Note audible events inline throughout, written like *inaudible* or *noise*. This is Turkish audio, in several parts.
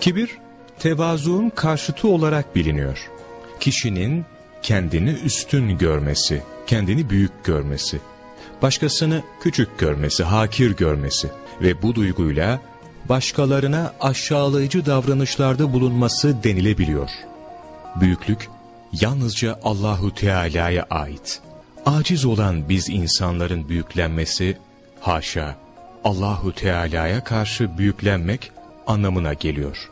Kibir, tevazuun karşıtı olarak biliniyor. Kişinin kendini üstün görmesi, kendini büyük görmesi, başkasını küçük görmesi, hakir görmesi ve bu duyguyla başkalarına aşağılayıcı davranışlarda bulunması denilebiliyor. Büyüklük yalnızca Allahu Teala'ya ait. Aciz olan biz insanların büyüklenmesi haşa Allahu Teala'ya karşı büyüklenmek anlamına geliyor.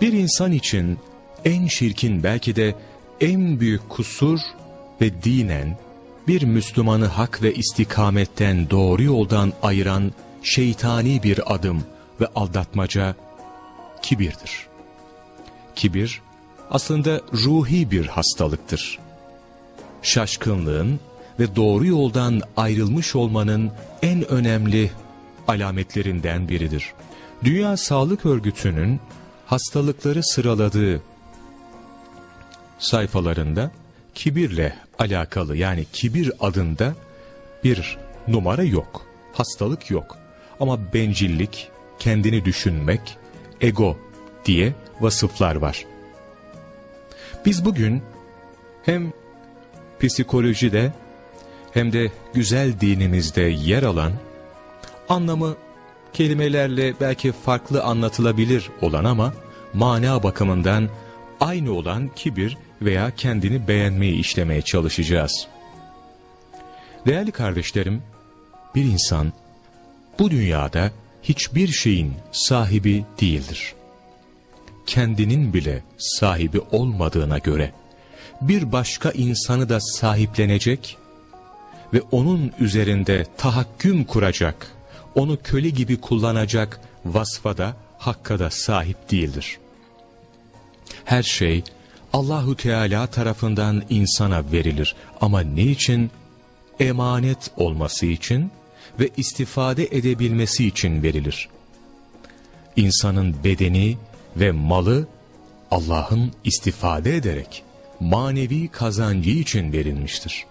Bir insan için en şirkin belki de en büyük kusur ve dinen bir Müslümanı hak ve istikametten doğru yoldan ayıran şeytani bir adım ve aldatmaca kibirdir. Kibir aslında ruhi bir hastalıktır. Şaşkınlığın ve doğru yoldan ayrılmış olmanın en önemli alametlerinden biridir. Dünya Sağlık Örgütü'nün hastalıkları sıraladığı sayfalarında kibirle alakalı yani kibir adında bir numara yok, hastalık yok. Ama bencillik, kendini düşünmek, ego diye vasıflar var. Biz bugün hem psikolojide hem de güzel dinimizde yer alan, anlamı kelimelerle belki farklı anlatılabilir olan ama mana bakımından aynı olan kibir veya kendini beğenmeyi işlemeye çalışacağız. Değerli kardeşlerim, bir insan bu dünyada hiçbir şeyin sahibi değildir. Kendinin bile sahibi olmadığına göre bir başka insanı da sahiplenecek ve onun üzerinde tahakküm kuracak, onu köle gibi kullanacak vasfada, hakka da sahip değildir. Her şey Allahu Teala tarafından insana verilir ama ne için? Emanet olması için ve istifade edebilmesi için verilir. İnsanın bedeni ve malı Allah'ın istifade ederek manevi kazancı için verilmiştir.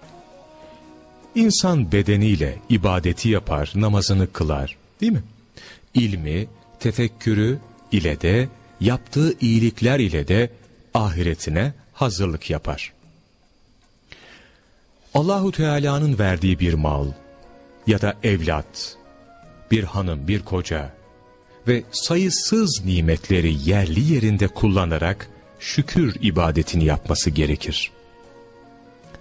İnsan bedeniyle ibadeti yapar, namazını kılar, değil mi? İlmi, tefekkürü ile de, yaptığı iyilikler ile de ahiretine hazırlık yapar. Allahu Teala'nın verdiği bir mal ya da evlat, bir hanım, bir koca ve sayısız nimetleri yerli yerinde kullanarak şükür ibadetini yapması gerekir.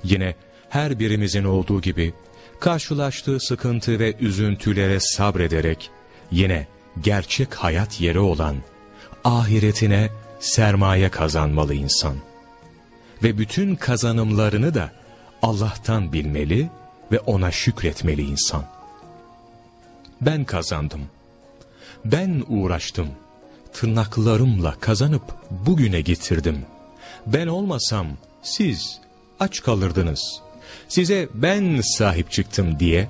Yine her birimizin olduğu gibi karşılaştığı sıkıntı ve üzüntülere sabrederek yine gerçek hayat yeri olan ahiretine sermaye kazanmalı insan. Ve bütün kazanımlarını da Allah'tan bilmeli ve ona şükretmeli insan. Ben kazandım. Ben uğraştım. Tırnaklarımla kazanıp bugüne getirdim. Ben olmasam siz aç kalırdınız. Size ben sahip çıktım diye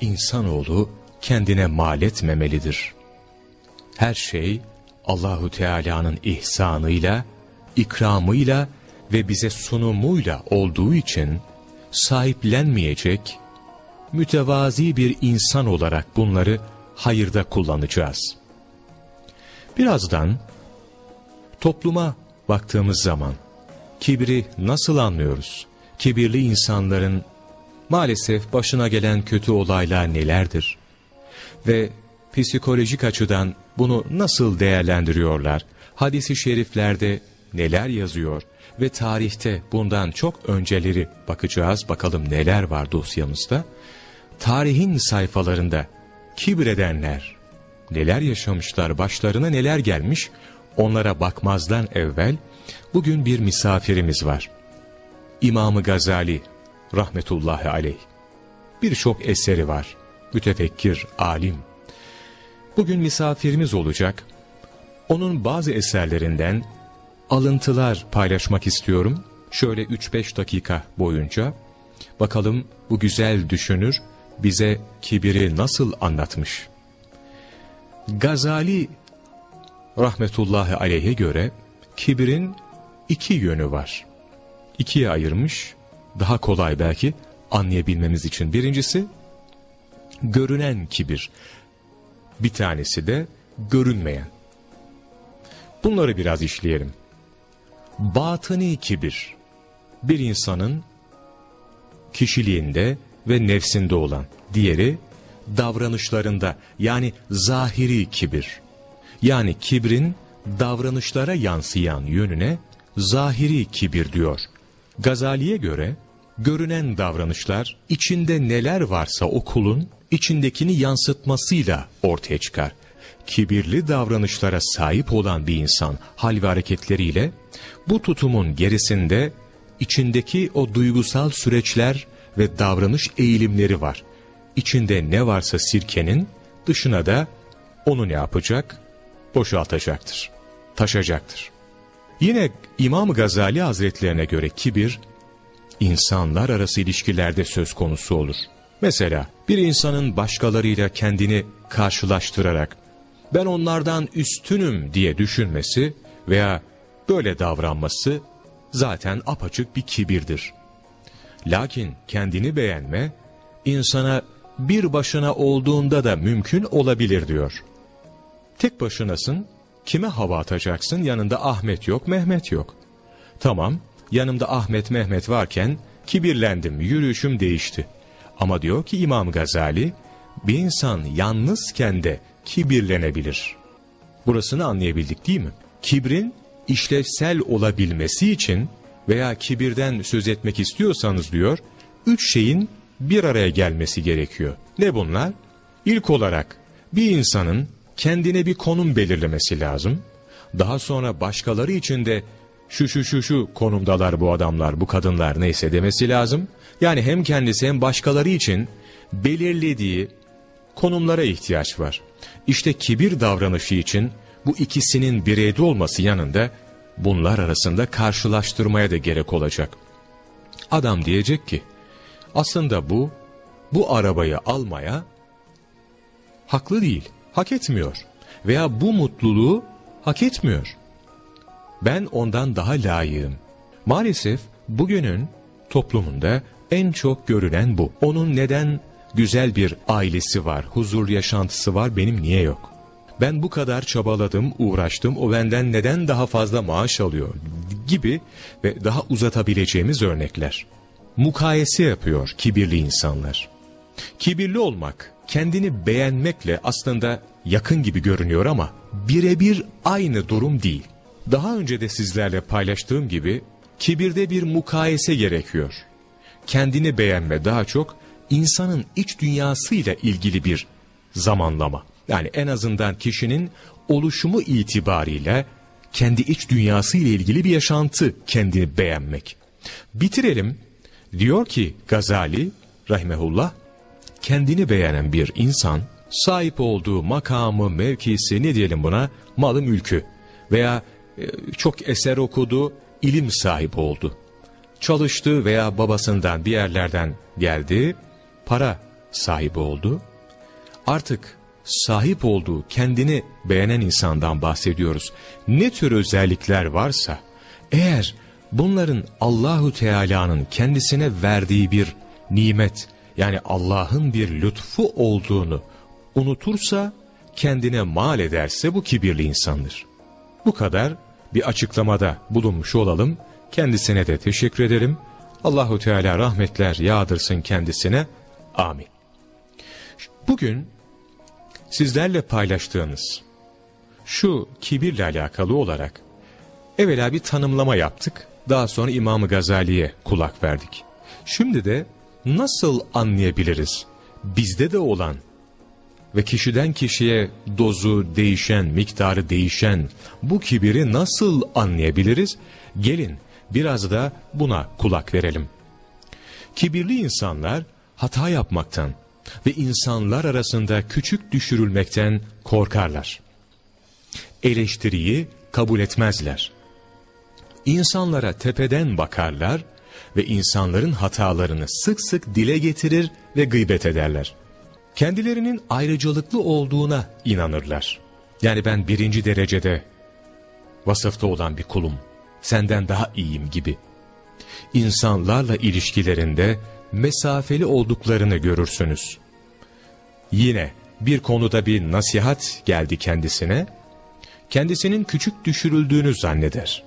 insanoğlu kendine mal etmemelidir. Her şey Allahu Teala'nın ihsanıyla, ikramıyla ve bize sunumuyla olduğu için sahiplenmeyecek, mütevazi bir insan olarak bunları hayırda kullanacağız. Birazdan topluma baktığımız zaman kibri nasıl anlıyoruz? Kibirli insanların maalesef başına gelen kötü olaylar nelerdir? Ve psikolojik açıdan bunu nasıl değerlendiriyorlar? Hadis-i şeriflerde neler yazıyor? Ve tarihte bundan çok önceleri bakacağız. Bakalım neler var dosyamızda. Tarihin sayfalarında kibredenler neler yaşamışlar, başlarına neler gelmiş onlara bakmazdan evvel bugün bir misafirimiz var. İmam-ı Gazali rahmetullahi aleyh. Birçok eseri var. Mütefekkir, alim. Bugün misafirimiz olacak. Onun bazı eserlerinden alıntılar paylaşmak istiyorum. Şöyle 3-5 dakika boyunca. Bakalım bu güzel düşünür bize kibiri nasıl anlatmış. Gazali rahmetullahi aleyhe göre kibirin iki yönü var. İkiye ayırmış, daha kolay belki anlayabilmemiz için. Birincisi, görünen kibir. Bir tanesi de görünmeyen. Bunları biraz işleyelim. Batıni kibir, bir insanın kişiliğinde ve nefsinde olan, diğeri davranışlarında yani zahiri kibir. Yani kibrin davranışlara yansıyan yönüne zahiri kibir diyor. Gazali'ye göre görünen davranışlar içinde neler varsa o kulun içindekini yansıtmasıyla ortaya çıkar. Kibirli davranışlara sahip olan bir insan hal ve hareketleriyle bu tutumun gerisinde içindeki o duygusal süreçler ve davranış eğilimleri var. İçinde ne varsa sirkenin dışına da onu ne yapacak? Boşaltacaktır, taşacaktır. Yine İmam Gazali Hazretlerine göre kibir, insanlar arası ilişkilerde söz konusu olur. Mesela bir insanın başkalarıyla kendini karşılaştırarak ben onlardan üstünüm diye düşünmesi veya böyle davranması zaten apaçık bir kibirdir. Lakin kendini beğenme insana bir başına olduğunda da mümkün olabilir diyor. Tek başınasın, kime hava atacaksın? Yanında Ahmet yok, Mehmet yok. Tamam, yanımda Ahmet, Mehmet varken kibirlendim, yürüyüşüm değişti. Ama diyor ki İmam Gazali, bir insan yalnızken de kibirlenebilir. Burasını anlayabildik değil mi? Kibrin işlevsel olabilmesi için veya kibirden söz etmek istiyorsanız diyor, üç şeyin bir araya gelmesi gerekiyor. Ne bunlar? İlk olarak bir insanın kendine bir konum belirlemesi lazım. Daha sonra başkaları için de şu şu şu şu konumdalar bu adamlar, bu kadınlar neyse demesi lazım. Yani hem kendisi hem başkaları için belirlediği konumlara ihtiyaç var. İşte kibir davranışı için bu ikisinin bireyde olması yanında bunlar arasında karşılaştırmaya da gerek olacak. Adam diyecek ki, aslında bu, bu arabayı almaya haklı değil, hak etmiyor. Veya bu mutluluğu hak etmiyor. Ben ondan daha layığım. Maalesef bugünün toplumunda en çok görünen bu. Onun neden güzel bir ailesi var, huzur yaşantısı var, benim niye yok? Ben bu kadar çabaladım, uğraştım, o benden neden daha fazla maaş alıyor gibi ve daha uzatabileceğimiz örnekler. Mukayese yapıyor kibirli insanlar. Kibirli olmak, kendini beğenmekle aslında yakın gibi görünüyor ama birebir aynı durum değil. Daha önce de sizlerle paylaştığım gibi kibirde bir mukayese gerekiyor. Kendini beğenme daha çok insanın iç dünyasıyla ilgili bir zamanlama. Yani en azından kişinin oluşumu itibariyle kendi iç dünyası ile ilgili bir yaşantı kendini beğenmek. Bitirelim. Diyor ki Gazali rahimehullah kendini beğenen bir insan sahip olduğu makamı, mevkisi ne diyelim buna malı mülkü veya e, çok eser okudu, ilim sahibi oldu. Çalıştı veya babasından bir yerlerden geldi, para sahibi oldu. Artık sahip olduğu kendini beğenen insandan bahsediyoruz. Ne tür özellikler varsa eğer bunların Allahu Teala'nın kendisine verdiği bir nimet yani Allah'ın bir lütfu olduğunu unutursa kendine mal ederse bu kibirli insandır. Bu kadar bir açıklamada bulunmuş olalım. Kendisine de teşekkür ederim. Allahu Teala rahmetler yağdırsın kendisine. Amin. Bugün sizlerle paylaştığınız şu kibirle alakalı olarak evvela bir tanımlama yaptık. Daha sonra İmam-ı Gazali'ye kulak verdik. Şimdi de nasıl anlayabiliriz? Bizde de olan ve kişiden kişiye dozu değişen, miktarı değişen bu kibiri nasıl anlayabiliriz? Gelin biraz da buna kulak verelim. Kibirli insanlar hata yapmaktan, ve insanlar arasında küçük düşürülmekten korkarlar. Eleştiriyi kabul etmezler. İnsanlara tepeden bakarlar ve insanların hatalarını sık sık dile getirir ve gıybet ederler. Kendilerinin ayrıcalıklı olduğuna inanırlar. Yani ben birinci derecede vasıfta olan bir kulum, senden daha iyiyim gibi. İnsanlarla ilişkilerinde mesafeli olduklarını görürsünüz. Yine bir konuda bir nasihat geldi kendisine. kendisinin küçük düşürüldüğünü zanneder.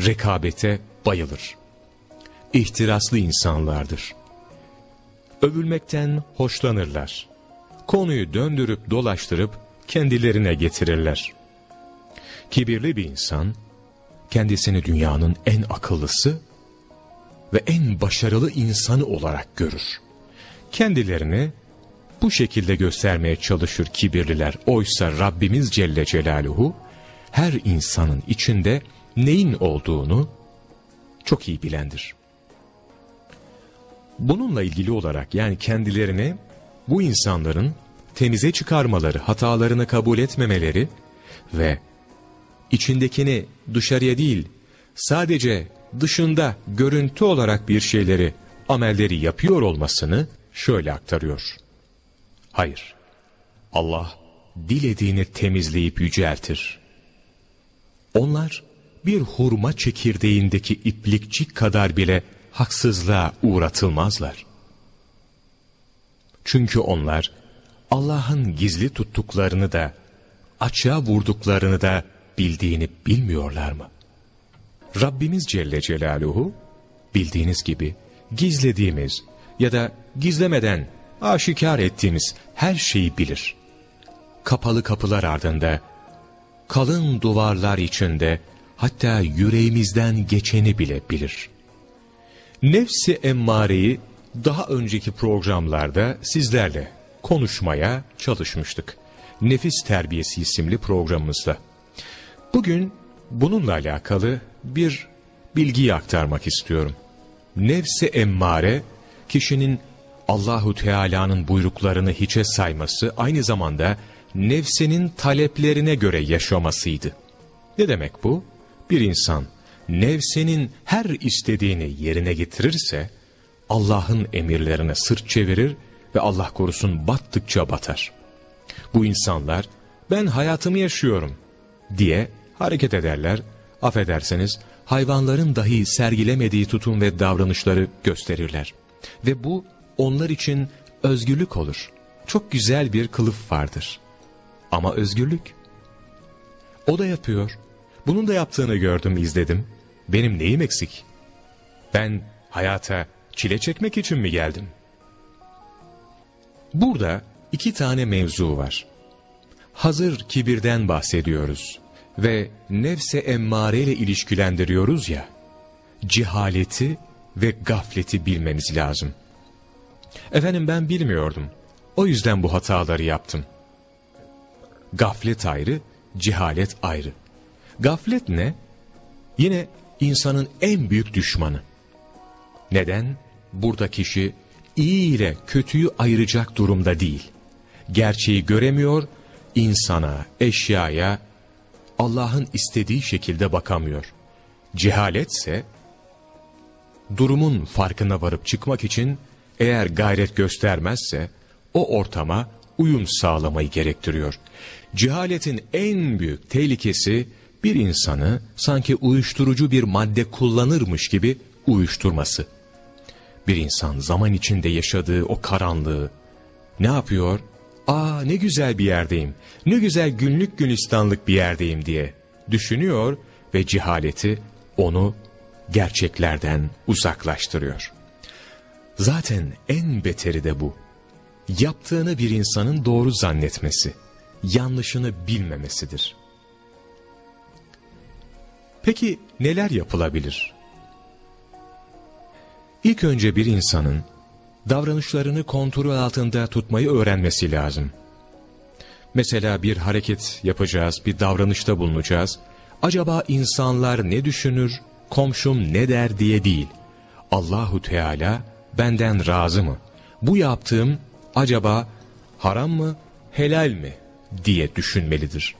Rekabete bayılır. İhtiraslı insanlardır. Övülmekten hoşlanırlar. Konuyu döndürüp dolaştırıp kendilerine getirirler. Kibirli bir insan, kendisini dünyanın en akıllısı ve en başarılı insanı olarak görür. Kendilerini bu şekilde göstermeye çalışır kibirliler. Oysa Rabbimiz Celle Celaluhu her insanın içinde neyin olduğunu çok iyi bilendir. Bununla ilgili olarak yani kendilerini bu insanların temize çıkarmaları, hatalarını kabul etmemeleri ve içindekini dışarıya değil sadece dışında görüntü olarak bir şeyleri, amelleri yapıyor olmasını şöyle aktarıyor. Hayır, Allah dilediğini temizleyip yüceltir. Onlar bir hurma çekirdeğindeki iplikçik kadar bile haksızlığa uğratılmazlar. Çünkü onlar Allah'ın gizli tuttuklarını da açığa vurduklarını da bildiğini bilmiyorlar mı? Rabbimiz Celle Celaluhu bildiğiniz gibi gizlediğimiz ya da gizlemeden aşikar ettiğimiz her şeyi bilir. Kapalı kapılar ardında, kalın duvarlar içinde hatta yüreğimizden geçeni bile bilir. Nefsi emmareyi daha önceki programlarda sizlerle konuşmaya çalışmıştık. Nefis Terbiyesi isimli programımızda. Bugün bununla alakalı bir bilgiyi aktarmak istiyorum. Nefsi emmare kişinin Allahu Teala'nın buyruklarını hiçe sayması aynı zamanda nefsinin taleplerine göre yaşamasıydı. Ne demek bu? Bir insan nefsinin her istediğini yerine getirirse Allah'ın emirlerine sırt çevirir ve Allah korusun battıkça batar. Bu insanlar ben hayatımı yaşıyorum diye hareket ederler. Affederseniz hayvanların dahi sergilemediği tutum ve davranışları gösterirler. Ve bu onlar için özgürlük olur. Çok güzel bir kılıf vardır. Ama özgürlük. O da yapıyor. Bunun da yaptığını gördüm, izledim. Benim neyim eksik? Ben hayata çile çekmek için mi geldim? Burada iki tane mevzu var. Hazır kibirden bahsediyoruz ve nefse emmare ile ilişkilendiriyoruz ya, cehaleti ve gafleti bilmemiz lazım. Efendim ben bilmiyordum. O yüzden bu hataları yaptım. Gaflet ayrı, cehalet ayrı. Gaflet ne? Yine insanın en büyük düşmanı. Neden? Burada kişi iyi ile kötüyü ayıracak durumda değil. Gerçeği göremiyor, insana, eşyaya Allah'ın istediği şekilde bakamıyor. Cehaletse durumun farkına varıp çıkmak için eğer gayret göstermezse o ortama uyum sağlamayı gerektiriyor. Cehaletin en büyük tehlikesi bir insanı sanki uyuşturucu bir madde kullanırmış gibi uyuşturması. Bir insan zaman içinde yaşadığı o karanlığı ne yapıyor? Aa ne güzel bir yerdeyim, ne güzel günlük gülistanlık bir yerdeyim diye düşünüyor ve cehaleti onu gerçeklerden uzaklaştırıyor. Zaten en beteri de bu. Yaptığını bir insanın doğru zannetmesi, yanlışını bilmemesidir. Peki neler yapılabilir? İlk önce bir insanın davranışlarını kontrol altında tutmayı öğrenmesi lazım. Mesela bir hareket yapacağız, bir davranışta bulunacağız. Acaba insanlar ne düşünür, komşum ne der diye değil. Allahu Teala benden razı mı? Bu yaptığım acaba haram mı, helal mi diye düşünmelidir.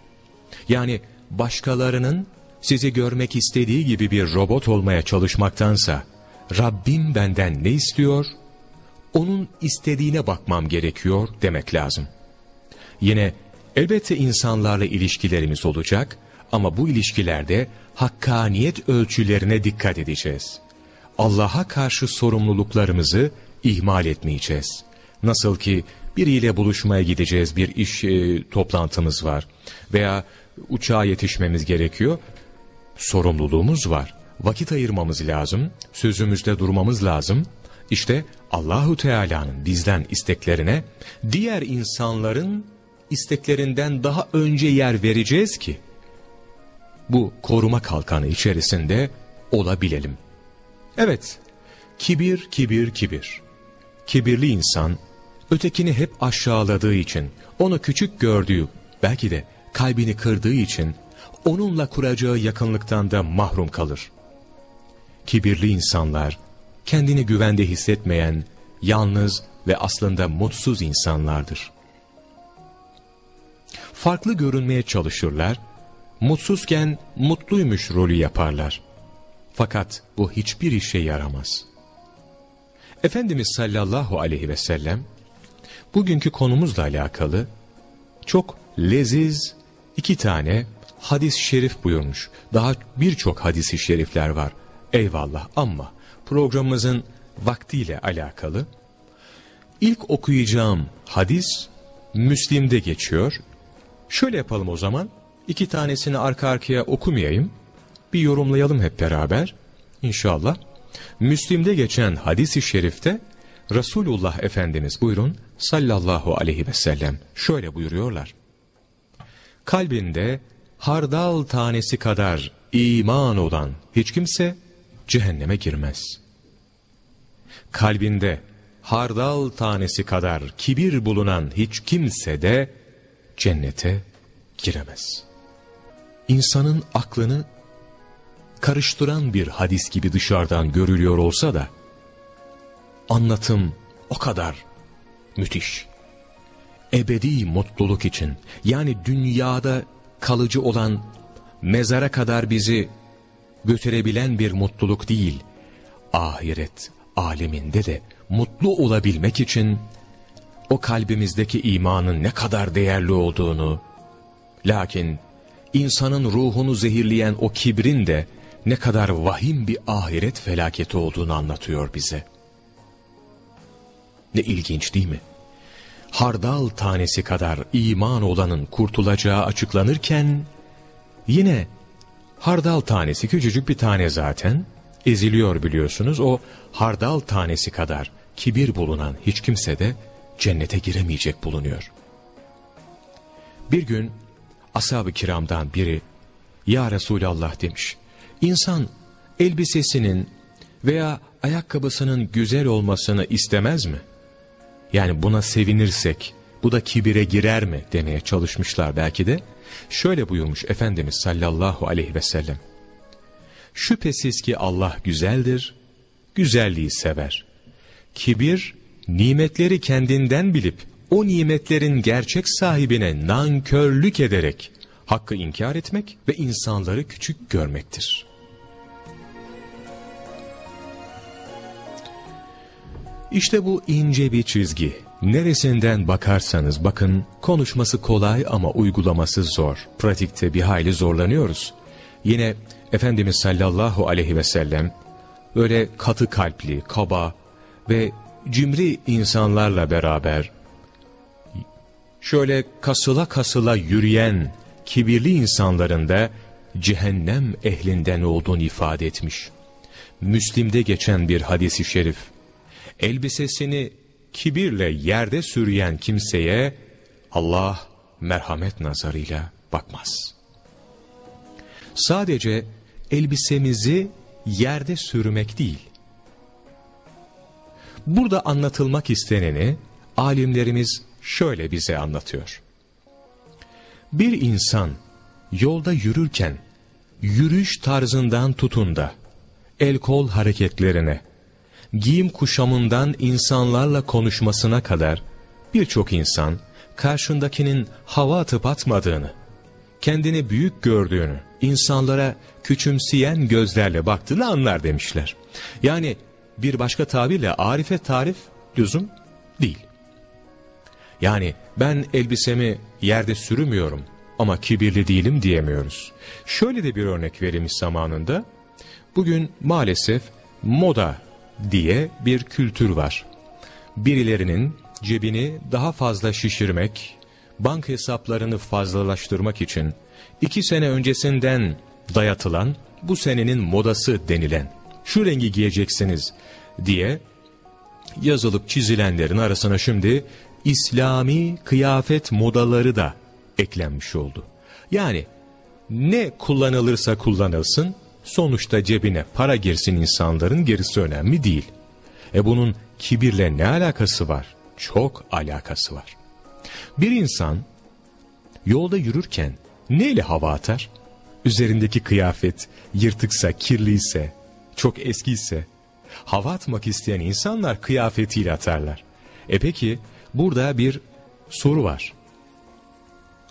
Yani başkalarının sizi görmek istediği gibi bir robot olmaya çalışmaktansa Rabbim benden ne istiyor? Onun istediğine bakmam gerekiyor demek lazım. Yine elbette insanlarla ilişkilerimiz olacak ama bu ilişkilerde hakkaniyet ölçülerine dikkat edeceğiz. Allah'a karşı sorumluluklarımızı ihmal etmeyeceğiz. Nasıl ki biriyle buluşmaya gideceğiz, bir iş e, toplantımız var veya uçağa yetişmemiz gerekiyor. Sorumluluğumuz var. Vakit ayırmamız lazım. Sözümüzde durmamız lazım. İşte Allahu Teala'nın bizden isteklerine diğer insanların isteklerinden daha önce yer vereceğiz ki bu koruma kalkanı içerisinde olabilelim. Evet, kibir, kibir, kibir. Kibirli insan, ötekini hep aşağıladığı için, onu küçük gördüğü, belki de kalbini kırdığı için, onunla kuracağı yakınlıktan da mahrum kalır. Kibirli insanlar, kendini güvende hissetmeyen, yalnız ve aslında mutsuz insanlardır. Farklı görünmeye çalışırlar, mutsuzken mutluymuş rolü yaparlar. Fakat bu hiçbir işe yaramaz. Efendimiz sallallahu aleyhi ve sellem, bugünkü konumuzla alakalı çok leziz iki tane hadis-i şerif buyurmuş. Daha birçok hadis-i şerifler var. Eyvallah ama programımızın vaktiyle alakalı. İlk okuyacağım hadis Müslim'de geçiyor. Şöyle yapalım o zaman. İki tanesini arka arkaya okumayayım. Bir yorumlayalım hep beraber. İnşallah. Müslim'de geçen hadis-i şerifte Resulullah Efendimiz buyurun sallallahu aleyhi ve sellem şöyle buyuruyorlar. Kalbinde hardal tanesi kadar iman olan hiç kimse cehenneme girmez. Kalbinde hardal tanesi kadar kibir bulunan hiç kimse de cennete giremez. İnsanın aklını karıştıran bir hadis gibi dışarıdan görülüyor olsa da, anlatım o kadar müthiş. Ebedi mutluluk için, yani dünyada kalıcı olan, mezara kadar bizi götürebilen bir mutluluk değil, ahiret aleminde de mutlu olabilmek için, o kalbimizdeki imanın ne kadar değerli olduğunu, lakin insanın ruhunu zehirleyen o kibrin de ne kadar vahim bir ahiret felaketi olduğunu anlatıyor bize. Ne ilginç değil mi? Hardal tanesi kadar iman olanın kurtulacağı açıklanırken, yine hardal tanesi küçücük bir tane zaten, eziliyor biliyorsunuz. O hardal tanesi kadar kibir bulunan hiç kimse de cennete giremeyecek bulunuyor. Bir gün ashab-ı kiramdan biri, Ya Resulallah demiş, İnsan elbisesinin veya ayakkabısının güzel olmasını istemez mi? Yani buna sevinirsek bu da kibire girer mi demeye çalışmışlar belki de. Şöyle buyurmuş Efendimiz sallallahu aleyhi ve sellem. Şüphesiz ki Allah güzeldir, güzelliği sever. Kibir, nimetleri kendinden bilip o nimetlerin gerçek sahibine nankörlük ederek hakkı inkar etmek ve insanları küçük görmektir. İşte bu ince bir çizgi. Neresinden bakarsanız bakın konuşması kolay ama uygulaması zor. Pratikte bir hayli zorlanıyoruz. Yine Efendimiz sallallahu aleyhi ve sellem böyle katı kalpli, kaba ve cimri insanlarla beraber şöyle kasıla kasıla yürüyen kibirli insanların da cehennem ehlinden olduğunu ifade etmiş. Müslim'de geçen bir hadisi şerif, elbisesini kibirle yerde sürüyen kimseye Allah merhamet nazarıyla bakmaz. Sadece elbisemizi yerde sürmek değil. Burada anlatılmak isteneni alimlerimiz şöyle bize anlatıyor. Bir insan yolda yürürken yürüyüş tarzından tutun da el kol hareketlerine, giyim kuşamından insanlarla konuşmasına kadar birçok insan karşındakinin hava atıp atmadığını, kendini büyük gördüğünü, insanlara küçümseyen gözlerle baktığını anlar demişler. Yani bir başka tabirle arife tarif lüzum değil. Yani ben elbisemi yerde sürmüyorum ama kibirli değilim diyemiyoruz. Şöyle de bir örnek verilmiş zamanında. Bugün maalesef moda diye bir kültür var. Birilerinin cebini daha fazla şişirmek, bank hesaplarını fazlalaştırmak için iki sene öncesinden dayatılan bu senenin modası denilen şu rengi giyeceksiniz diye yazılıp çizilenlerin arasına şimdi İslami kıyafet modaları da eklenmiş oldu. Yani ne kullanılırsa kullanılsın sonuçta cebine para girsin insanların gerisi önemli değil. E bunun kibirle ne alakası var? Çok alakası var. Bir insan yolda yürürken neyle hava atar? Üzerindeki kıyafet yırtıksa, kirliyse, çok eskiyse, hava atmak isteyen insanlar kıyafetiyle atarlar. E peki burada bir soru var.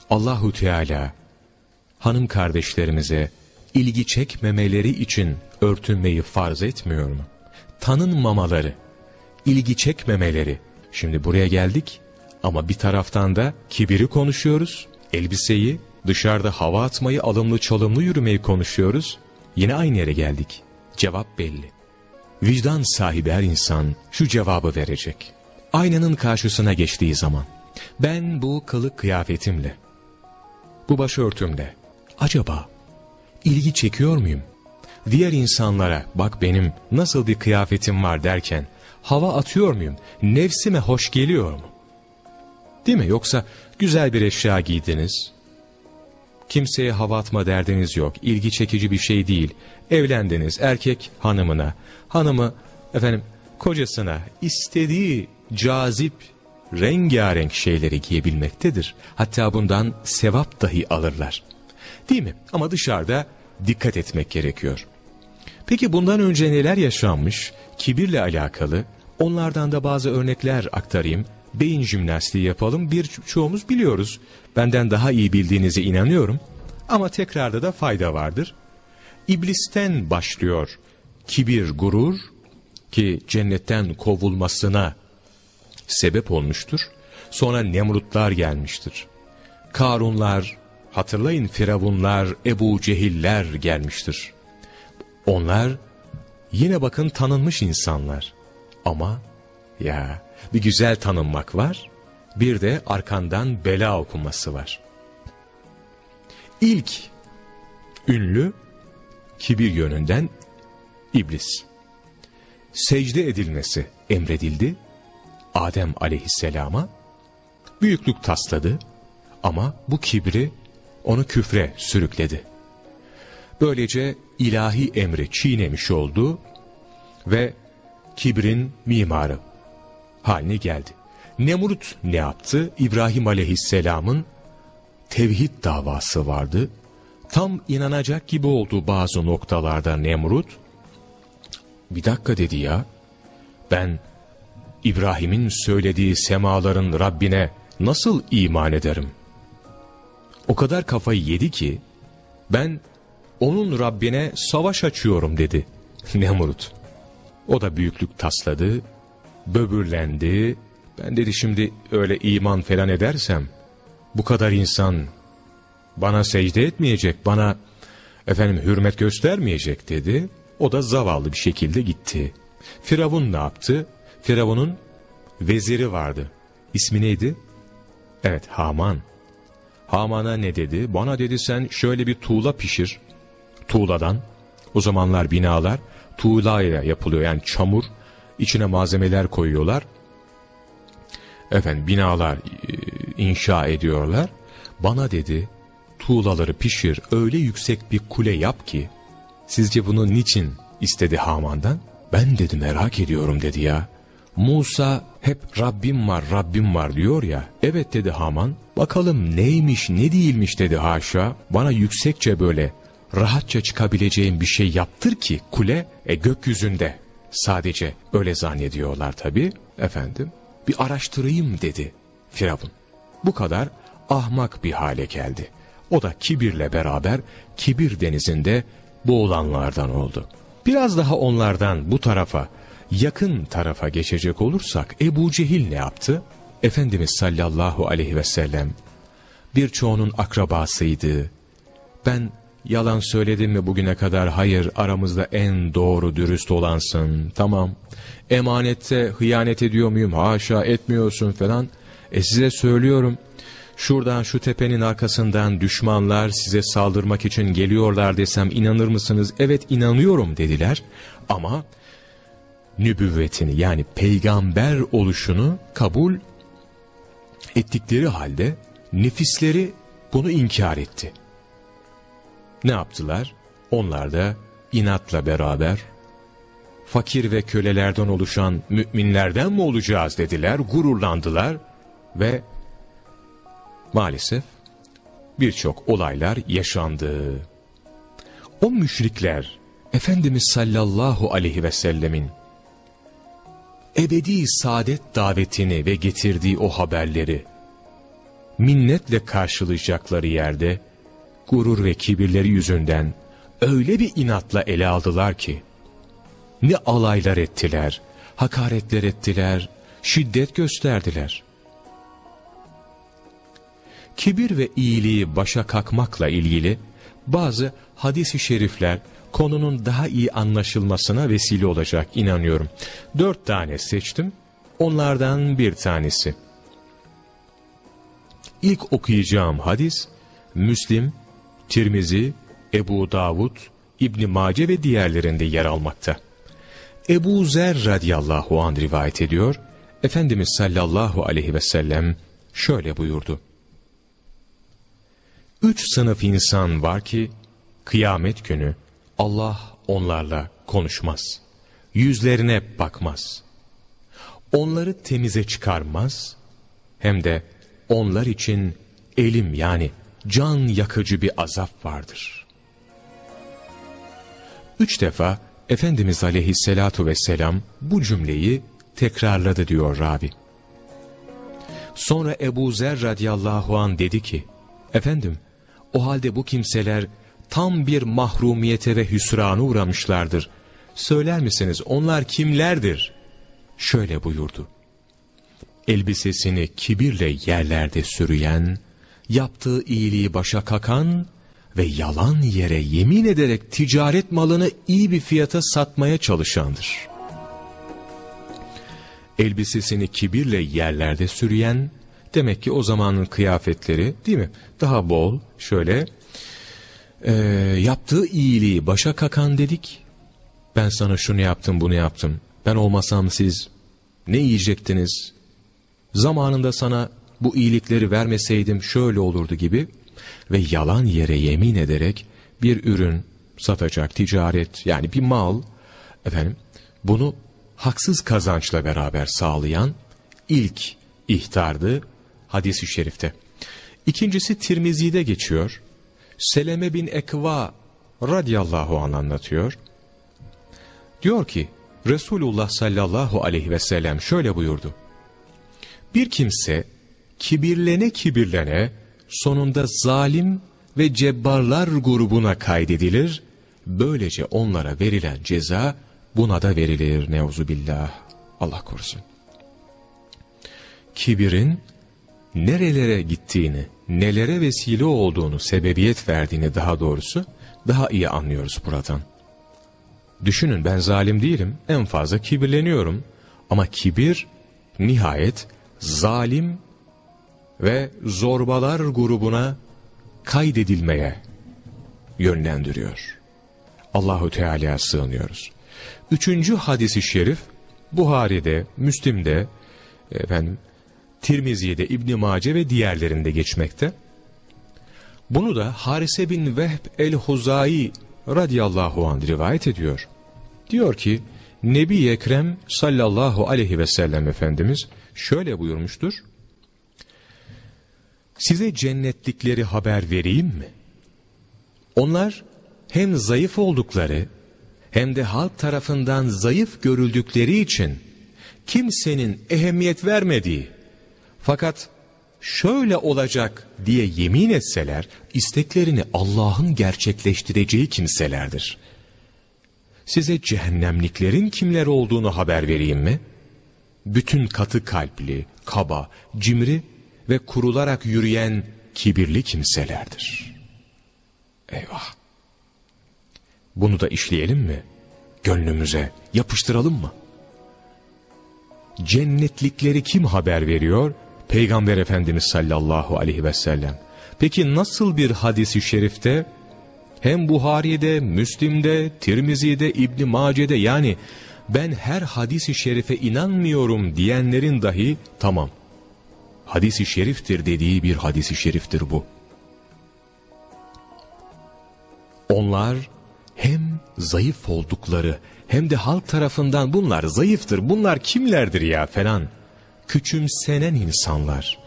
Allahu Teala hanım kardeşlerimize ilgi çekmemeleri için örtünmeyi farz etmiyor mu? Tanınmamaları, ilgi çekmemeleri. Şimdi buraya geldik ama bir taraftan da kibiri konuşuyoruz. Elbiseyi, dışarıda hava atmayı, alımlı çalımlı yürümeyi konuşuyoruz. Yine aynı yere geldik. Cevap belli. Vicdan sahibi her insan şu cevabı verecek. Aynanın karşısına geçtiği zaman, ben bu kılık kıyafetimle, bu başörtümle, acaba ilgi çekiyor muyum? Diğer insanlara bak benim nasıl bir kıyafetim var derken hava atıyor muyum? Nefsime hoş geliyor mu? Değil mi? Yoksa güzel bir eşya giydiniz. Kimseye hava atma derdiniz yok. İlgi çekici bir şey değil. Evlendiniz erkek hanımına, hanımı efendim kocasına istediği cazip rengarenk şeyleri giyebilmektedir. Hatta bundan sevap dahi alırlar. Değil mi? Ama dışarıda dikkat etmek gerekiyor. Peki bundan önce neler yaşanmış? Kibirle alakalı. Onlardan da bazı örnekler aktarayım. Beyin jimnastiği yapalım. Bir çoğumuz biliyoruz. Benden daha iyi bildiğinize inanıyorum. Ama tekrarda da fayda vardır. İblisten başlıyor kibir, gurur ki cennetten kovulmasına sebep olmuştur. Sonra Nemrutlar gelmiştir. Karunlar, hatırlayın Firavunlar, Ebu Cehiller gelmiştir. Onlar yine bakın tanınmış insanlar. Ama ya bir güzel tanınmak var, bir de arkandan bela okunması var. İlk ünlü kibir yönünden iblis. Secde edilmesi emredildi Adem aleyhisselama. Büyüklük tasladı ama bu kibri onu küfre sürükledi. Böylece ilahi emri çiğnemiş oldu ve kibrin mimarı haline geldi. Nemrut ne yaptı? İbrahim aleyhisselamın tevhid davası vardı. Tam inanacak gibi oldu bazı noktalarda Nemrut. Bir dakika dedi ya, ben İbrahim'in söylediği semaların Rabbine nasıl iman ederim? O kadar kafayı yedi ki, ben onun Rabbine savaş açıyorum dedi *laughs* Nemrut. O da büyüklük tasladı, böbürlendi. Ben dedi şimdi öyle iman falan edersem, bu kadar insan bana secde etmeyecek, bana efendim hürmet göstermeyecek dedi. O da zavallı bir şekilde gitti. Firavun ne yaptı? Firavun'un veziri vardı. İsmi neydi? Evet Haman. Haman'a ne dedi? Bana dedi sen şöyle bir tuğla pişir. Tuğladan. O zamanlar binalar tuğla ile yapılıyor yani çamur. İçine malzemeler koyuyorlar. Efendim binalar e, inşa ediyorlar. Bana dedi tuğlaları pişir öyle yüksek bir kule yap ki. Sizce bunu niçin istedi Haman'dan? Ben dedi merak ediyorum dedi ya. Musa hep Rabbim var Rabbim var diyor ya. Evet dedi Haman. Bakalım neymiş ne değilmiş dedi haşa. Bana yüksekçe böyle rahatça çıkabileceğim bir şey yaptır ki kule e, gökyüzünde. Sadece öyle zannediyorlar tabi efendim. Bir araştırayım dedi Firavun. Bu kadar ahmak bir hale geldi. O da kibirle beraber kibir denizinde boğulanlardan oldu. Biraz daha onlardan bu tarafa yakın tarafa geçecek olursak Ebu Cehil ne yaptı? Efendimiz sallallahu aleyhi ve sellem birçoğunun akrabasıydı. Ben yalan söyledim mi bugüne kadar? Hayır aramızda en doğru dürüst olansın. Tamam. Emanette hıyanet ediyor muyum? Haşa etmiyorsun falan. E size söylüyorum. şuradan şu tepenin arkasından düşmanlar size saldırmak için geliyorlar desem inanır mısınız? Evet inanıyorum dediler ama nübüvvetini yani peygamber oluşunu kabul ettikleri halde nefisleri bunu inkar etti. Ne yaptılar? Onlar da inatla beraber fakir ve kölelerden oluşan müminlerden mi olacağız dediler, gururlandılar ve maalesef birçok olaylar yaşandı. O müşrikler Efendimiz sallallahu aleyhi ve sellemin ebedi saadet davetini ve getirdiği o haberleri minnetle karşılayacakları yerde gurur ve kibirleri yüzünden öyle bir inatla ele aldılar ki ne alaylar ettiler, hakaretler ettiler, şiddet gösterdiler. Kibir ve iyiliği başa kakmakla ilgili bazı hadis-i şerifler konunun daha iyi anlaşılmasına vesile olacak inanıyorum. Dört tane seçtim, onlardan bir tanesi. İlk okuyacağım hadis, Müslim, Tirmizi, Ebu Davud, İbni Mace ve diğerlerinde yer almakta. Ebu Zer radiyallahu an rivayet ediyor. Efendimiz sallallahu aleyhi ve sellem şöyle buyurdu. Üç sınıf insan var ki kıyamet günü Allah onlarla konuşmaz. Yüzlerine bakmaz. Onları temize çıkarmaz. Hem de onlar için elim yani can yakıcı bir azap vardır. Üç defa Efendimiz aleyhissalatu vesselam bu cümleyi tekrarladı diyor Rabi. Sonra Ebu Zer radiyallahu an dedi ki, Efendim, o halde bu kimseler tam bir mahrumiyete ve hüsrana uğramışlardır. Söyler misiniz onlar kimlerdir? Şöyle buyurdu. Elbisesini kibirle yerlerde sürüyen, yaptığı iyiliği başa kakan ve yalan yere yemin ederek ticaret malını iyi bir fiyata satmaya çalışandır. Elbisesini kibirle yerlerde sürüyen, demek ki o zamanın kıyafetleri değil mi? Daha bol, şöyle, e, yaptığı iyiliği başa kakan dedik. Ben sana şunu yaptım, bunu yaptım. Ben olmasam siz ne yiyecektiniz? Zamanında sana bu iyilikleri vermeseydim şöyle olurdu gibi ve yalan yere yemin ederek bir ürün satacak ticaret yani bir mal efendim bunu haksız kazançla beraber sağlayan ilk ihtardı hadisi şerifte. İkincisi Tirmizi'de geçiyor. Seleme bin Ekva radiyallahu anh anlatıyor. Diyor ki Resulullah sallallahu aleyhi ve sellem şöyle buyurdu. Bir kimse kibirlene kibirlene sonunda zalim ve cebbarlar grubuna kaydedilir. Böylece onlara verilen ceza buna da verilir neuzubillah. Allah korusun. Kibirin nerelere gittiğini, nelere vesile olduğunu, sebebiyet verdiğini daha doğrusu daha iyi anlıyoruz buradan. Düşünün ben zalim değilim, en fazla kibirleniyorum. Ama kibir nihayet zalim ve zorbalar grubuna kaydedilmeye yönlendiriyor. Allahu Teala'ya sığınıyoruz. Üçüncü hadisi şerif Buhari'de, Müslim'de, efendim, Tirmizi'de, İbn Mace ve diğerlerinde geçmekte. Bunu da Harise bin Vehb el-Huzai radıyallahu anh rivayet ediyor. Diyor ki, Nebi Ekrem sallallahu aleyhi ve sellem Efendimiz şöyle buyurmuştur. Size cennetlikleri haber vereyim mi? Onlar hem zayıf oldukları hem de halk tarafından zayıf görüldükleri için kimsenin ehemmiyet vermediği fakat şöyle olacak diye yemin etseler isteklerini Allah'ın gerçekleştireceği kimselerdir. Size cehennemliklerin kimler olduğunu haber vereyim mi? Bütün katı kalpli, kaba, cimri ve kurularak yürüyen kibirli kimselerdir. Eyvah! Bunu da işleyelim mi? Gönlümüze yapıştıralım mı? Cennetlikleri kim haber veriyor? Peygamber Efendimiz sallallahu aleyhi ve sellem. Peki nasıl bir hadisi şerifte hem Buhari'de, Müslim'de, Tirmizi'de, İbn Mace'de yani ben her hadisi şerife inanmıyorum diyenlerin dahi tamam. Hadisi şeriftir dediği bir hadisi şeriftir bu. Onlar hem zayıf oldukları hem de halk tarafından bunlar zayıftır, bunlar kimlerdir ya falan. Küçümsenen insanlar,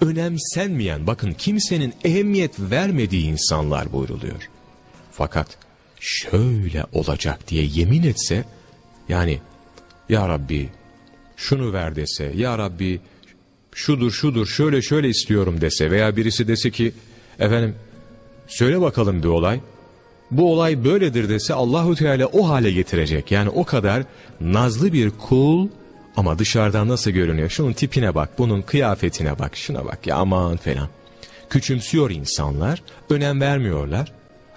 önemsenmeyen, bakın kimsenin ehemmiyet vermediği insanlar buyruluyor. Fakat şöyle olacak diye yemin etse, yani Ya Rabbi şunu ver dese, Ya Rabbi şudur şudur şöyle şöyle istiyorum dese veya birisi dese ki, efendim söyle bakalım bir olay, bu olay böyledir dese Allahu Teala o hale getirecek. Yani o kadar nazlı bir kul ama dışarıdan nasıl görünüyor? Şunun tipine bak, bunun kıyafetine bak, şuna bak ya aman falan. Küçümsüyor insanlar, önem vermiyorlar.